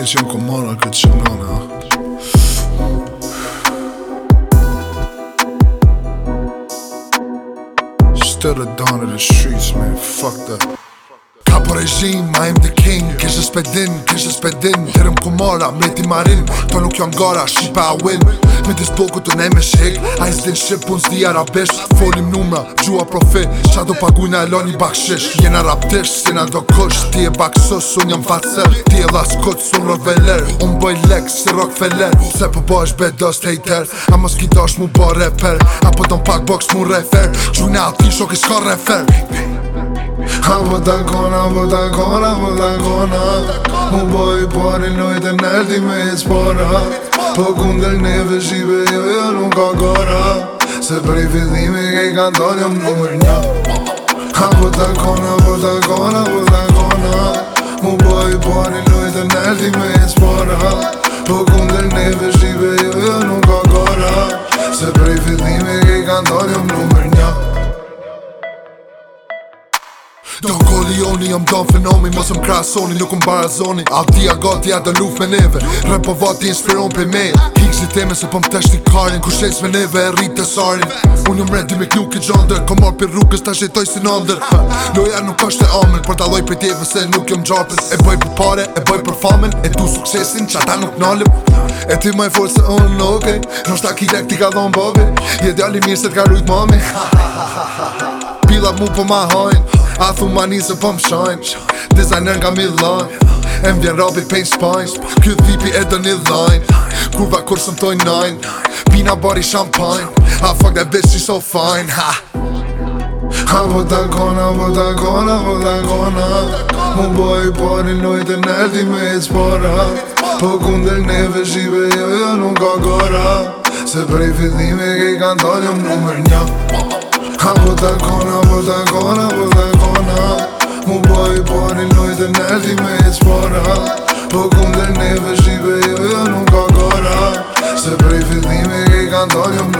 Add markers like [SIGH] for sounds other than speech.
niczym komorek odciągona Still a dawn of the streets, man, fuck that regjim I I'm the king Kishës pe din, kishës pe din Tërëm ku mora, me ti marin To nuk jo ngara, shqipa a win Me të spoku të ne me shik A i zdin shqip, unë zdi Folim numra, gjua profi Qa do paguna e loni bakshish Jena raptish, si na do kush Ti e baksus, unë jam facer Ti e las kut, unë rëveler Unë bëj lek, si rock feller Se po bo është bedos hejter A mos ki dosh mu bo reper A po don pak box mu refer Gjuna ati shok i s'ka refer Ha më të kona, më të kona, më të kona Më boj pari lojtë me i spora Po kundër neve shqipe jo jo nuk ka gora Se prej fillimi ke i kanton jo më nëmër një Ha më të kona, më të kona, më të kona Më boj pari lojtë në me i spora Po kundër neve shqipe jo jo nuk ka gora Se prej fillimi ke i kanton jo më zoni Jom don fenomi, mos më krasoni, nuk më barazoni A di a gati a dë luft me neve Rëm po vati inspiron për me Kikës i teme se pëm po tesh t'i karin Ku shes me neve e rrit të sarin Unë jom redi me kju i gjondër Ko marr për rrugës ta shetoj si nëndër Loja nuk është e omen Por daloj për tjeve se nuk jom gjarpen E bëj për pare, e bëj për famen E du suksesin që ata nuk nalim E ti më e forë se unë në okej okay. Nështë ta ki lek ti ka dhonë bobe Je djali mirë se t'ka rujt mami [LAUGHS] Pila mu po ma hojnë A thu ma një se po më shojnë Designer nga mi dhojnë E vjen rapi pejnë shpajnë Kjo thipi e do një dhojnë Kurva kur së mtojnë nëjnë Pina bari i shampajnë A fuck that bitch she's so fine Ha Ha po ta kona, po ta kona, po ta kona Mu boj i pari nojt e nërti me i cpara Po kunder neve shqipe jo jo nuk ka gora Se prej fitime ke i kanë tonë jo më nëmër një Ha më të kona, më të kona, më të kona Mu bëj përni lojtë e nërti me i cëpona Po këmë dhe neve shqipe jo jo nuk ka kona Se prej fitnime i kanë dorë jo më